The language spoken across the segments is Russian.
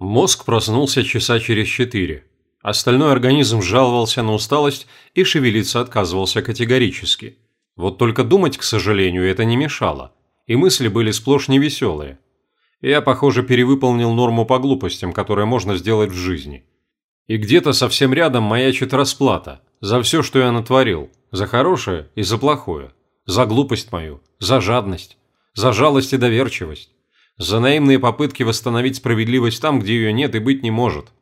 Мозг проснулся часа через четыре. Остальной организм жаловался на усталость и шевелиться отказывался категорически. Вот только думать, к сожалению, это не мешало. И мысли были сплошь невеселые. Я, похоже, перевыполнил норму по глупостям, которые можно сделать в жизни. И где-то совсем рядом маячит расплата за все, что я натворил, за хорошее и за плохое, за глупость мою, за жадность, за жалость и доверчивость за наивные попытки восстановить справедливость там, где ее нет и быть не может,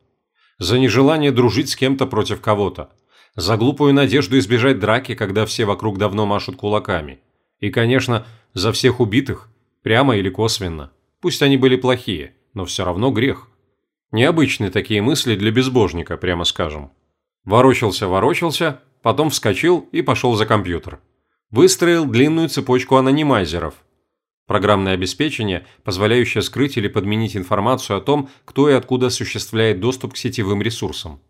за нежелание дружить с кем-то против кого-то, за глупую надежду избежать драки, когда все вокруг давно машут кулаками, и, конечно, за всех убитых, прямо или косвенно. Пусть они были плохие, но все равно грех. Необычные такие мысли для безбожника, прямо скажем. Ворочался, ворочался, потом вскочил и пошел за компьютер. Выстроил длинную цепочку анонимайзеров, Программное обеспечение, позволяющее скрыть или подменить информацию о том, кто и откуда осуществляет доступ к сетевым ресурсам.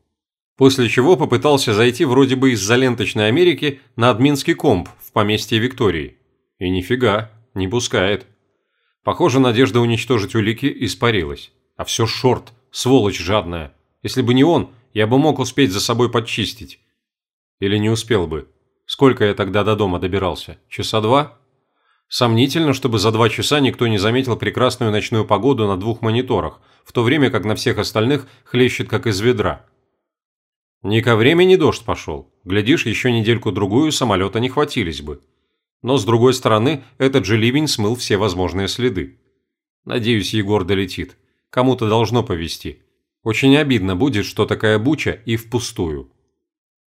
После чего попытался зайти вроде бы из-за ленточной Америки на админский комп в поместье Виктории. И нифига, не пускает. Похоже, надежда уничтожить улики испарилась. А все шорт, сволочь жадная. Если бы не он, я бы мог успеть за собой подчистить. Или не успел бы. Сколько я тогда до дома добирался? Часа два? Сомнительно, чтобы за два часа никто не заметил прекрасную ночную погоду на двух мониторах, в то время как на всех остальных хлещет как из ведра. Ни ко времени дождь пошел. Глядишь, еще недельку-другую самолета не хватились бы. Но с другой стороны, этот же ливень смыл все возможные следы. Надеюсь, Егор долетит. Кому-то должно повезти. Очень обидно будет, что такая буча и впустую.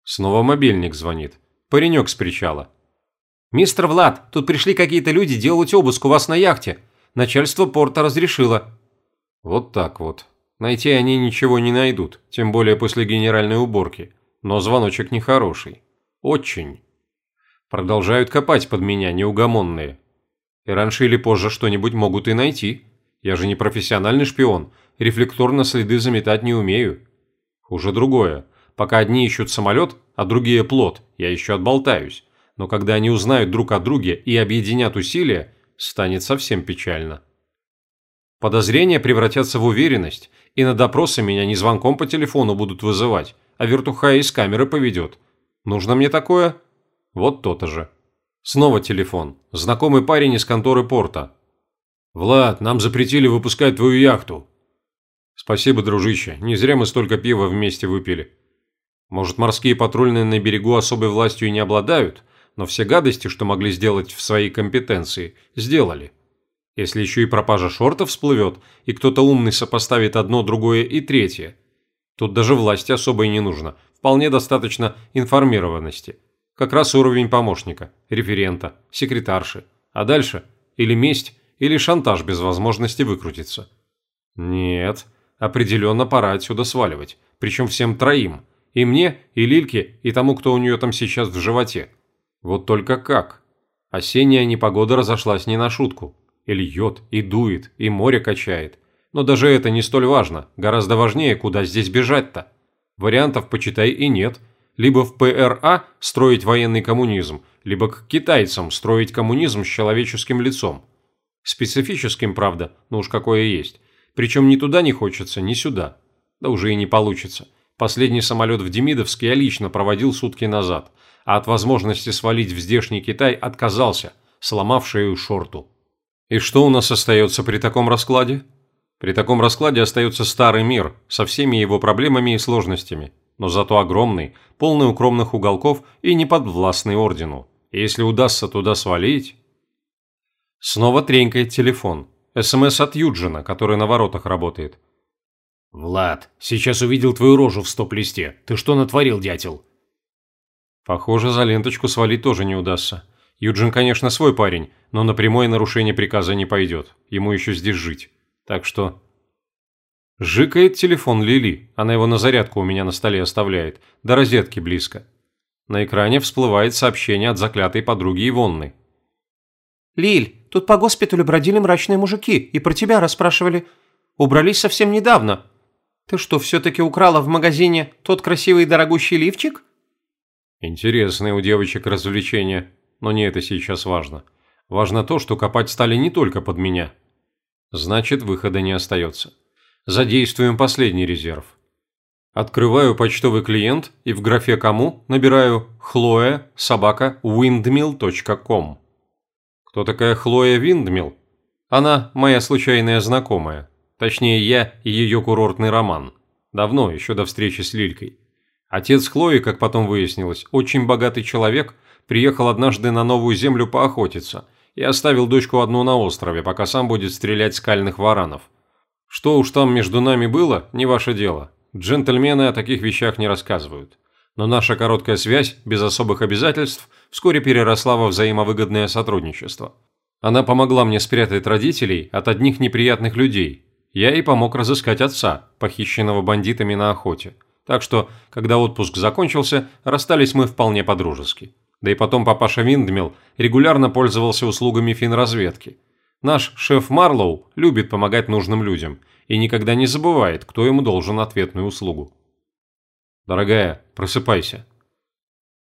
Снова мобильник звонит. Паренек с причала. «Мистер Влад, тут пришли какие-то люди делать обыск у вас на яхте. Начальство порта разрешило». Вот так вот. Найти они ничего не найдут, тем более после генеральной уборки. Но звоночек нехороший. Очень. Продолжают копать под меня неугомонные. И раньше или позже что-нибудь могут и найти. Я же не профессиональный шпион, рефлекторно следы заметать не умею. Хуже другое. Пока одни ищут самолет, а другие плод, я еще отболтаюсь но когда они узнают друг о друге и объединят усилия, станет совсем печально. Подозрения превратятся в уверенность, и на допросы меня не звонком по телефону будут вызывать, а вертухая из камеры поведет. Нужно мне такое? Вот то-то же. Снова телефон. Знакомый парень из конторы порта. «Влад, нам запретили выпускать твою яхту». «Спасибо, дружище. Не зря мы столько пива вместе выпили. Может, морские патрульные на берегу особой властью и не обладают, но все гадости, что могли сделать в своей компетенции, сделали. Если еще и пропажа шортов всплывет, и кто-то умный сопоставит одно, другое и третье, тут даже власти особой не нужно, вполне достаточно информированности. Как раз уровень помощника, референта, секретарши. А дальше или месть, или шантаж без возможности выкрутиться. Нет, определенно пора отсюда сваливать, причем всем троим. И мне, и Лильке, и тому, кто у нее там сейчас в животе. Вот только как? Осенняя непогода разошлась не на шутку. И льет, и дует, и море качает. Но даже это не столь важно. Гораздо важнее, куда здесь бежать-то. Вариантов, почитай, и нет. Либо в ПРА строить военный коммунизм, либо к китайцам строить коммунизм с человеческим лицом. Специфическим, правда, но уж какое есть. Причем ни туда не хочется, ни сюда. Да уже и не получится. Последний самолет в Демидовске я лично проводил сутки назад – а от возможности свалить в здешний Китай отказался, сломав шею шорту. И что у нас остается при таком раскладе? При таком раскладе остается старый мир со всеми его проблемами и сложностями, но зато огромный, полный укромных уголков и неподвластный ордену. И если удастся туда свалить... Снова тренькает телефон. СМС от Юджина, который на воротах работает. «Влад, сейчас увидел твою рожу в стоп-листе. Ты что натворил, дятел?» Похоже, за ленточку свалить тоже не удастся. Юджин, конечно, свой парень, но на прямое нарушение приказа не пойдет. Ему еще здесь жить. Так что... Жикает телефон Лили. Она его на зарядку у меня на столе оставляет. До розетки близко. На экране всплывает сообщение от заклятой подруги Ивонны. «Лиль, тут по госпиталю бродили мрачные мужики и про тебя расспрашивали. Убрались совсем недавно. Ты что, все-таки украла в магазине тот красивый дорогущий лифчик?» Интересные у девочек развлечения, но не это сейчас важно. Важно то, что копать стали не только под меня. Значит, выхода не остается. Задействуем последний резерв. Открываю почтовый клиент и в графе «Кому» набираю «Хлоя собака windmill.com». Кто такая Хлоя Виндмилл? Она моя случайная знакомая. Точнее, я и ее курортный роман. Давно, еще до встречи с Лилькой. Отец Хлои, как потом выяснилось, очень богатый человек, приехал однажды на новую землю поохотиться и оставил дочку одну на острове, пока сам будет стрелять скальных варанов. Что уж там между нами было, не ваше дело. Джентльмены о таких вещах не рассказывают. Но наша короткая связь, без особых обязательств, вскоре переросла во взаимовыгодное сотрудничество. Она помогла мне спрятать родителей от одних неприятных людей. Я ей помог разыскать отца, похищенного бандитами на охоте. Так что, когда отпуск закончился, расстались мы вполне по-дружески. Да и потом папаша Виндмилл регулярно пользовался услугами финразведки. Наш шеф Марлоу любит помогать нужным людям и никогда не забывает, кто ему должен ответную услугу. «Дорогая, просыпайся».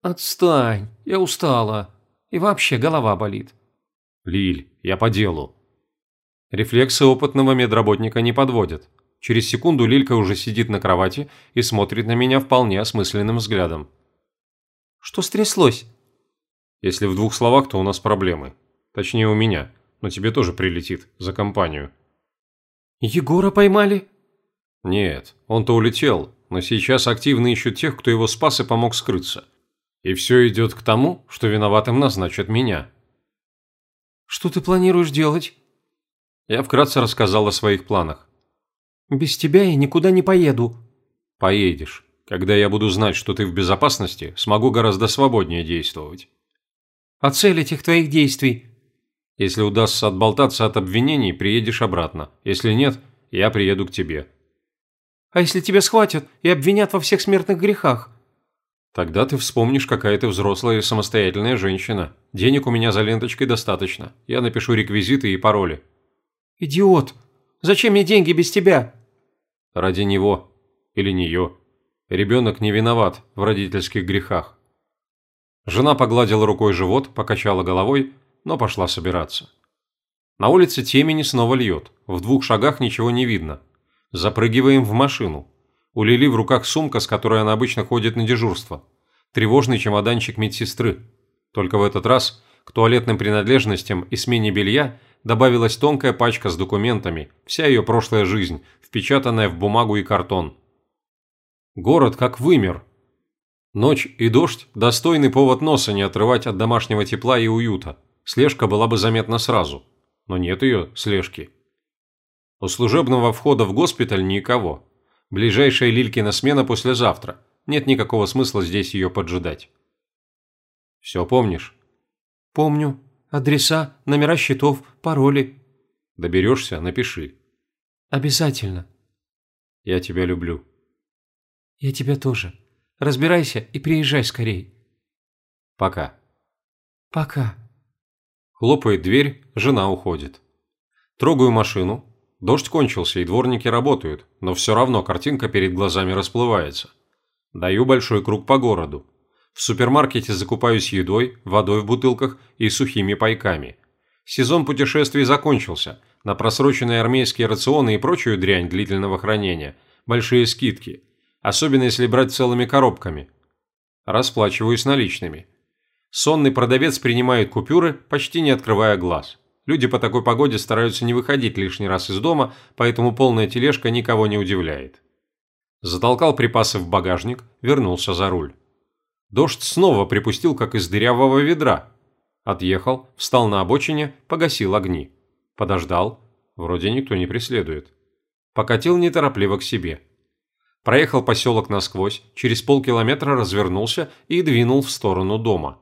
«Отстань, я устала. И вообще голова болит». «Лиль, я по делу». Рефлексы опытного медработника не подводят. Через секунду Лилька уже сидит на кровати и смотрит на меня вполне осмысленным взглядом. «Что стряслось?» «Если в двух словах, то у нас проблемы. Точнее, у меня. Но тебе тоже прилетит. За компанию». «Егора поймали?» «Нет, он-то улетел, но сейчас активно ищут тех, кто его спас и помог скрыться. И все идет к тому, что виноватым назначат меня». «Что ты планируешь делать?» Я вкратце рассказал о своих планах. Без тебя я никуда не поеду». «Поедешь. Когда я буду знать, что ты в безопасности, смогу гораздо свободнее действовать». «А цель этих твоих действий?» «Если удастся отболтаться от обвинений, приедешь обратно. Если нет, я приеду к тебе». «А если тебя схватят и обвинят во всех смертных грехах?» «Тогда ты вспомнишь, какая ты взрослая и самостоятельная женщина. Денег у меня за ленточкой достаточно. Я напишу реквизиты и пароли». «Идиот! Зачем мне деньги без тебя?» Ради него. Или нее. Ребенок не виноват в родительских грехах. Жена погладила рукой живот, покачала головой, но пошла собираться. На улице темени снова льет. В двух шагах ничего не видно. Запрыгиваем в машину. У Лили в руках сумка, с которой она обычно ходит на дежурство. Тревожный чемоданчик медсестры. Только в этот раз к туалетным принадлежностям и смене белья добавилась тонкая пачка с документами, вся ее прошлая жизнь, впечатанная в бумагу и картон. Город как вымер. Ночь и дождь – достойный повод носа не отрывать от домашнего тепла и уюта. Слежка была бы заметна сразу. Но нет ее слежки. У служебного входа в госпиталь никого. Ближайшая Лилькина смена послезавтра. Нет никакого смысла здесь ее поджидать. Все помнишь? Помню. Адреса, номера счетов, пароли. Доберешься, напиши. Обязательно. Я тебя люблю. Я тебя тоже. Разбирайся и приезжай скорей. Пока. Пока. Хлопает дверь, жена уходит. Трогаю машину. Дождь кончился, и дворники работают, но все равно картинка перед глазами расплывается. Даю большой круг по городу. В супермаркете закупаюсь едой, водой в бутылках и сухими пайками. Сезон путешествий закончился. На просроченные армейские рационы и прочую дрянь длительного хранения большие скидки, особенно если брать целыми коробками. Расплачиваюсь наличными. Сонный продавец принимает купюры, почти не открывая глаз. Люди по такой погоде стараются не выходить лишний раз из дома, поэтому полная тележка никого не удивляет. Затолкал припасы в багажник, вернулся за руль. Дождь снова припустил, как из дырявого ведра. Отъехал, встал на обочине, погасил огни. Подождал. Вроде никто не преследует. Покатил неторопливо к себе. Проехал поселок насквозь, через полкилометра развернулся и двинул в сторону дома.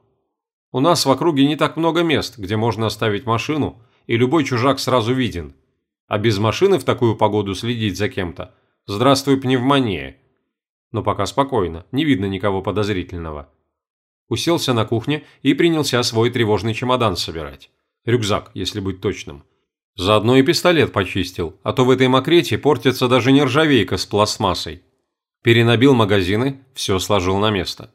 У нас в округе не так много мест, где можно оставить машину, и любой чужак сразу виден. А без машины в такую погоду следить за кем-то – здравствуй пневмония – но пока спокойно, не видно никого подозрительного. Уселся на кухне и принялся свой тревожный чемодан собирать. Рюкзак, если быть точным. Заодно и пистолет почистил, а то в этой мокрете портится даже нержавейка с пластмассой. Перенабил магазины, все сложил на место.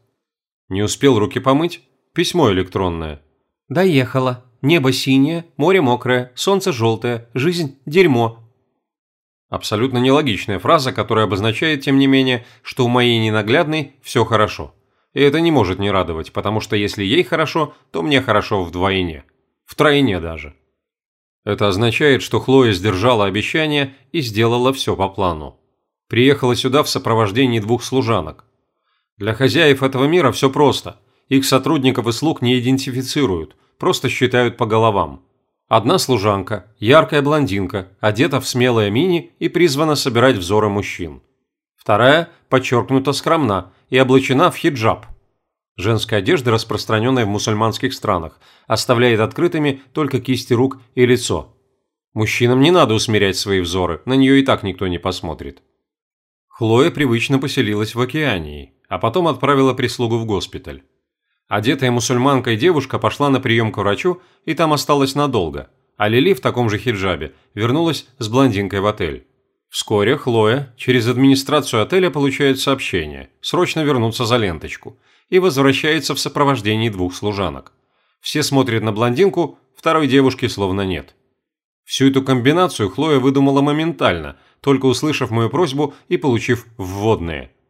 Не успел руки помыть? Письмо электронное. Доехала. Небо синее, море мокрое, солнце желтое, жизнь – дерьмо. Абсолютно нелогичная фраза, которая обозначает, тем не менее, что у моей ненаглядной все хорошо. И это не может не радовать, потому что если ей хорошо, то мне хорошо вдвойне. Втройне даже. Это означает, что Хлоя сдержала обещание и сделала все по плану. Приехала сюда в сопровождении двух служанок. Для хозяев этого мира все просто. Их сотрудников и слуг не идентифицируют, просто считают по головам. Одна служанка, яркая блондинка, одета в смелое мини и призвана собирать взоры мужчин. Вторая подчеркнуто скромна и облачена в хиджаб. Женская одежда, распространенная в мусульманских странах, оставляет открытыми только кисти рук и лицо. Мужчинам не надо усмирять свои взоры, на нее и так никто не посмотрит. Хлоя привычно поселилась в Океании, а потом отправила прислугу в госпиталь. Одетая мусульманкой девушка пошла на прием к врачу и там осталась надолго, а Лили в таком же хиджабе вернулась с блондинкой в отель. Вскоре Хлоя через администрацию отеля получает сообщение «Срочно вернуться за ленточку» и возвращается в сопровождении двух служанок. Все смотрят на блондинку, второй девушки словно нет. Всю эту комбинацию Хлоя выдумала моментально, только услышав мою просьбу и получив вводные –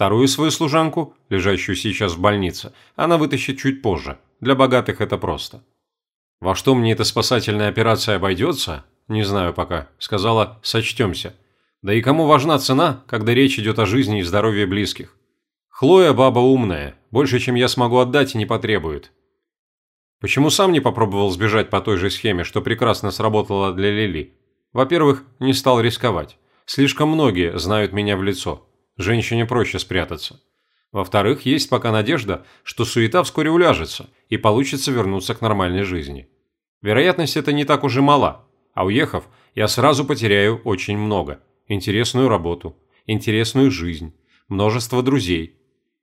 Вторую свою служанку, лежащую сейчас в больнице, она вытащит чуть позже. Для богатых это просто. Во что мне эта спасательная операция обойдется, не знаю пока. Сказала, сочтемся. Да и кому важна цена, когда речь идет о жизни и здоровье близких? Хлоя баба умная, больше, чем я смогу отдать, не потребует. Почему сам не попробовал сбежать по той же схеме, что прекрасно сработало для Лили? Во-первых, не стал рисковать. Слишком многие знают меня в лицо. Женщине проще спрятаться. Во-вторых, есть пока надежда, что суета вскоре уляжется и получится вернуться к нормальной жизни. Вероятность это не так уж и мала, а уехав, я сразу потеряю очень много. Интересную работу, интересную жизнь, множество друзей.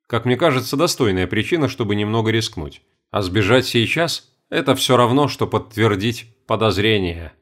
Как мне кажется, достойная причина, чтобы немного рискнуть. А сбежать сейчас – это все равно, что подтвердить подозрение.